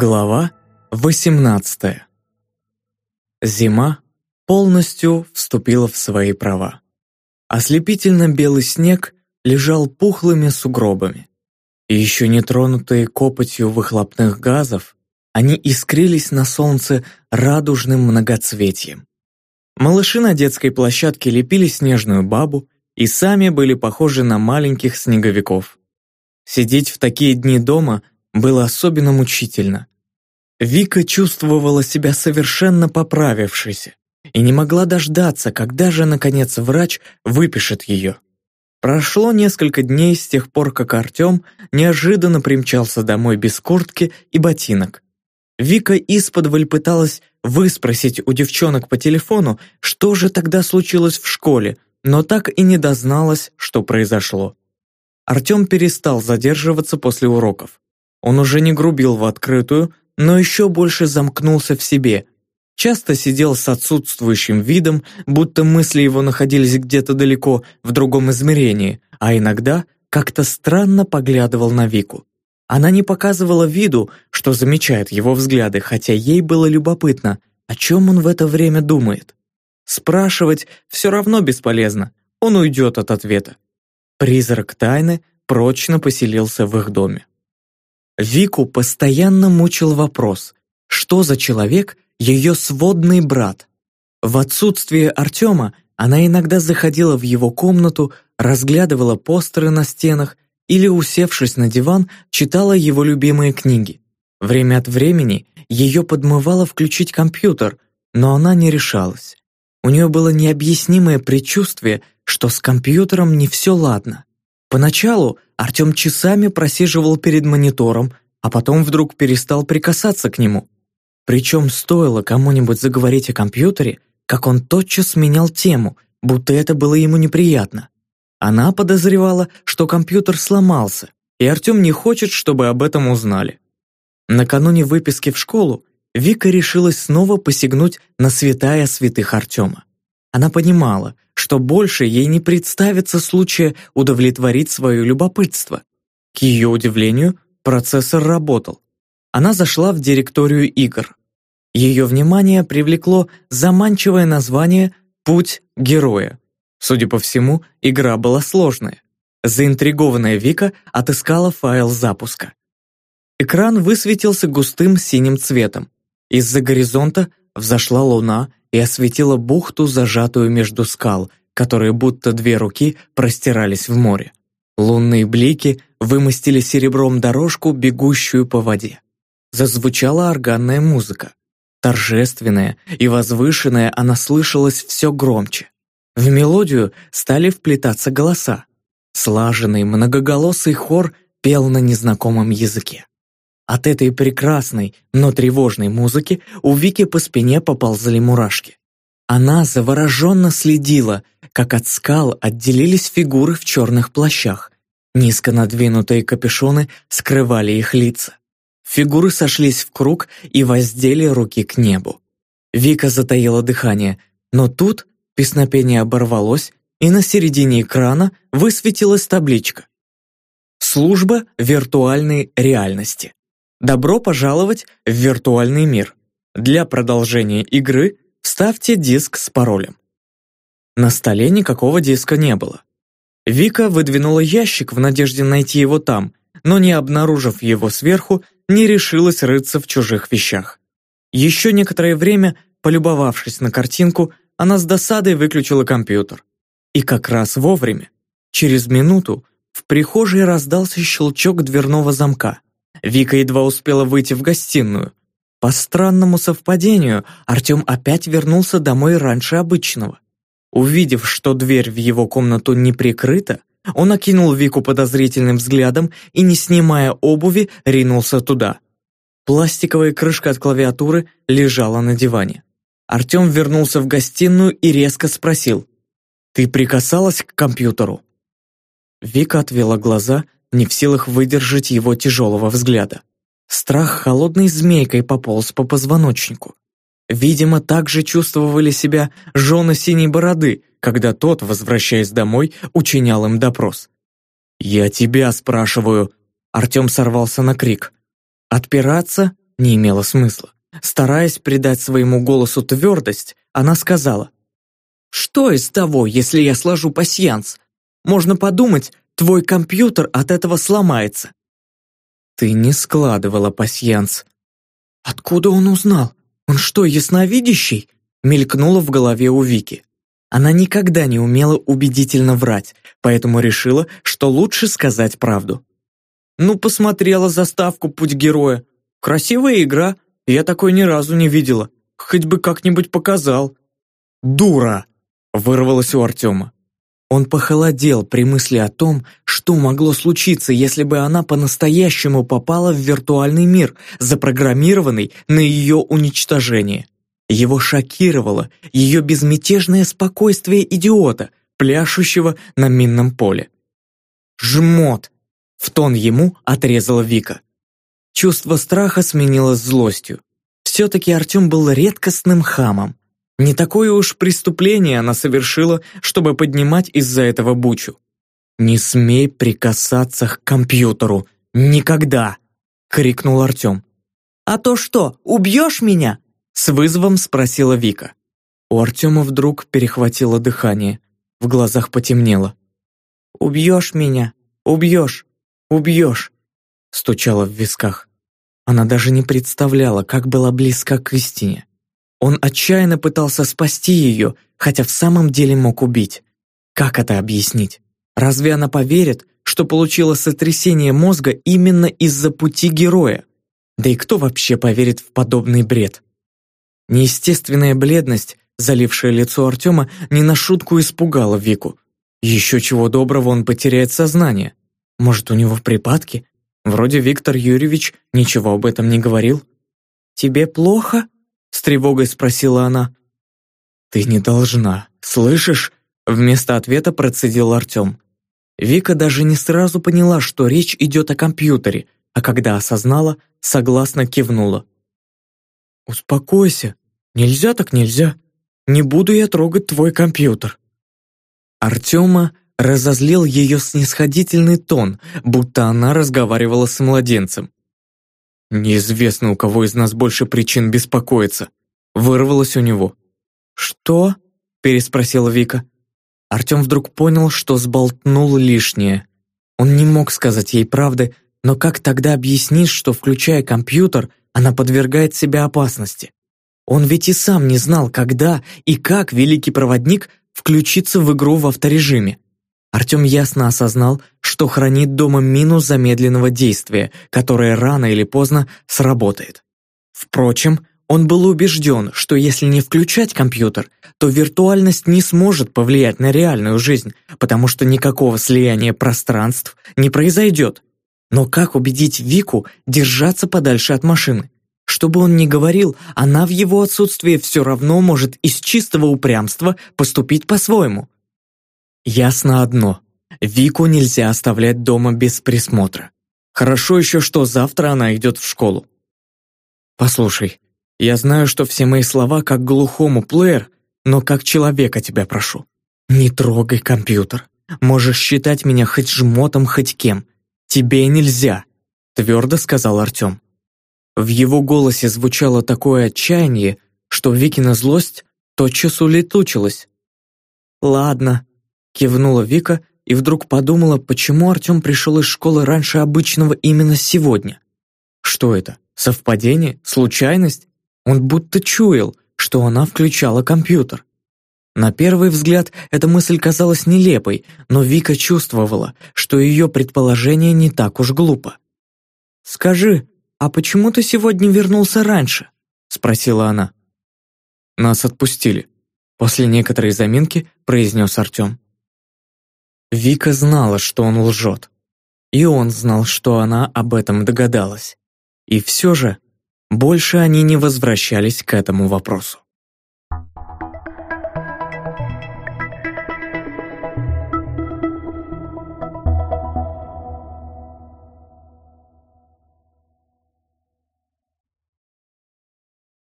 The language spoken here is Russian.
Глава 18 Зима полностью вступила в свои права. Ослепительно белый снег лежал пухлыми сугробами. И еще не тронутые копотью выхлопных газов, они искрились на солнце радужным многоцветием. Малыши на детской площадке лепили снежную бабу и сами были похожи на маленьких снеговиков. Сидеть в такие дни дома было особенно мучительно. Вика чувствовала себя совершенно поправившейся и не могла дождаться, когда же, наконец, врач выпишет ее. Прошло несколько дней с тех пор, как Артем неожиданно примчался домой без куртки и ботинок. Вика исподволь пыталась выспросить у девчонок по телефону, что же тогда случилось в школе, но так и не дозналась, что произошло. Артем перестал задерживаться после уроков. Он уже не грубил в открытую, но еще больше замкнулся в себе. Часто сидел с отсутствующим видом, будто мысли его находились где-то далеко, в другом измерении, а иногда как-то странно поглядывал на Вику. Она не показывала виду, что замечает его взгляды, хотя ей было любопытно, о чем он в это время думает. Спрашивать все равно бесполезно, он уйдет от ответа. Призрак тайны прочно поселился в их доме. Вику постоянно мучил вопрос, что за человек ее сводный брат. В отсутствие Артема она иногда заходила в его комнату, разглядывала постеры на стенах или, усевшись на диван, читала его любимые книги. Время от времени ее подмывало включить компьютер, но она не решалась. У нее было необъяснимое предчувствие, что с компьютером не все ладно. Поначалу Артем часами просиживал перед монитором, а потом вдруг перестал прикасаться к нему. Причем стоило кому-нибудь заговорить о компьютере, как он тотчас менял тему, будто это было ему неприятно. Она подозревала, что компьютер сломался, и Артем не хочет, чтобы об этом узнали. Накануне выписки в школу Вика решилась снова посягнуть на святая святых Артема. Она понимала, что больше ей не представится случая удовлетворить свое любопытство. К ее удивлению, процессор работал. Она зашла в директорию игр. Ее внимание привлекло заманчивое название «Путь героя». Судя по всему, игра была сложная. Заинтригованная Вика отыскала файл запуска. Экран высветился густым синим цветом. Из-за горизонта взошла луна и осветила бухту, зажатую между скал, которые будто две руки простирались в море. Лунные блики вымостили серебром дорожку, бегущую по воде. Зазвучала органная музыка. Торжественная и возвышенная она слышалась все громче. В мелодию стали вплетаться голоса. Слаженный многоголосый хор пел на незнакомом языке. От этой прекрасной, но тревожной музыки у Вики по спине поползли мурашки. Она завороженно следила, как от скал отделились фигуры в черных плащах. Низко надвинутые капюшоны скрывали их лица. Фигуры сошлись в круг и воздели руки к небу. Вика затаила дыхание, но тут песнопение оборвалось, и на середине экрана высветилась табличка. Служба виртуальной реальности. Добро пожаловать в виртуальный мир. Для продолжения игры вставьте диск с паролем. На столе никакого диска не было. Вика выдвинула ящик в надежде найти его там, но не обнаружив его сверху, не решилась рыться в чужих вещах. Еще некоторое время, полюбовавшись на картинку, она с досадой выключила компьютер. И как раз вовремя, через минуту, в прихожей раздался щелчок дверного замка. Вика едва успела выйти в гостиную. По странному совпадению, Артем опять вернулся домой раньше обычного. Увидев, что дверь в его комнату не прикрыта, он окинул Вику подозрительным взглядом и, не снимая обуви, ринулся туда. Пластиковая крышка от клавиатуры лежала на диване. Артем вернулся в гостиную и резко спросил. «Ты прикасалась к компьютеру?» Вика отвела глаза не в силах выдержать его тяжелого взгляда. Страх холодной змейкой пополз по позвоночнику. Видимо, так же чувствовали себя жены синей бороды, когда тот, возвращаясь домой, учинял им допрос. «Я тебя спрашиваю!» Артем сорвался на крик. Отпираться не имело смысла. Стараясь придать своему голосу твердость, она сказала, «Что из того, если я сложу пасьянс? Можно подумать, твой компьютер от этого сломается». «Ты не складывала пасьянс». «Откуда он узнал? Он что, ясновидящий?» мелькнуло в голове у Вики. Она никогда не умела убедительно врать, поэтому решила, что лучше сказать правду. «Ну, посмотрела заставку «Путь героя». Красивая игра, я такой ни разу не видела. Хоть бы как-нибудь показал». «Дура!» — вырвалось у Артема. Он похолодел при мысли о том, что могло случиться, если бы она по-настоящему попала в виртуальный мир, запрограммированный на ее уничтожение. Его шокировало ее безмятежное спокойствие идиота, пляшущего на минном поле. «Жмот!» — в тон ему отрезала Вика. Чувство страха сменилось злостью. Все-таки Артем был редкостным хамом. Не такое уж преступление она совершила, чтобы поднимать из-за этого бучу. «Не смей прикасаться к компьютеру! Никогда!» — крикнул Артем. «А то что, убьешь меня?» С вызовом спросила Вика. У Артема вдруг перехватило дыхание. В глазах потемнело. «Убьешь меня! Убьешь! Убьешь!» Стучало в висках. Она даже не представляла, как была близка к истине. Он отчаянно пытался спасти ее, хотя в самом деле мог убить. Как это объяснить? Разве она поверит, что получила сотрясение мозга именно из-за пути героя? Да и кто вообще поверит в подобный бред? Неестественная бледность, залившая лицо Артема, не на шутку испугала Вику. Еще чего доброго он потеряет сознание. Может, у него припадки? Вроде Виктор Юрьевич ничего об этом не говорил. «Тебе плохо?» — с тревогой спросила она. «Ты не должна, слышишь?» Вместо ответа процедил Артем. Вика даже не сразу поняла, что речь идет о компьютере, а когда осознала, согласно кивнула. «Успокойся. Нельзя так нельзя. Не буду я трогать твой компьютер». Артема разозлил ее снисходительный тон, будто она разговаривала с младенцем. «Неизвестно, у кого из нас больше причин беспокоиться», — вырвалось у него. «Что?» — переспросила Вика. Артем вдруг понял, что сболтнул лишнее. Он не мог сказать ей правды, но как тогда объяснишь, что, включая компьютер, она подвергает себя опасности. Он ведь и сам не знал, когда и как великий проводник включится в игру в авторежиме. Артем ясно осознал, что хранит дома мину замедленного действия, которая рано или поздно сработает. Впрочем, он был убежден, что если не включать компьютер, то виртуальность не сможет повлиять на реальную жизнь, потому что никакого слияния пространств не произойдет. Но как убедить Вику держаться подальше от машины? Что бы он ни говорил, она в его отсутствие все равно может из чистого упрямства поступить по-своему. Ясно одно. Вику нельзя оставлять дома без присмотра. Хорошо еще, что завтра она идет в школу. Послушай, я знаю, что все мои слова как глухому плеер, но как человека тебя прошу. Не трогай компьютер. Можешь считать меня хоть жмотом, хоть кем. «Тебе нельзя», — твердо сказал Артем. В его голосе звучало такое отчаяние, что Викина злость тотчас улетучилась. «Ладно», — кивнула Вика и вдруг подумала, почему Артем пришел из школы раньше обычного именно сегодня. Что это? Совпадение? Случайность? Он будто чуял, что она включала компьютер. На первый взгляд эта мысль казалась нелепой, но Вика чувствовала, что ее предположение не так уж глупо. «Скажи, а почему ты сегодня вернулся раньше?» — спросила она. «Нас отпустили», — после некоторой заминки произнес Артем. Вика знала, что он лжет. И он знал, что она об этом догадалась. И все же, больше они не возвращались к этому вопросу.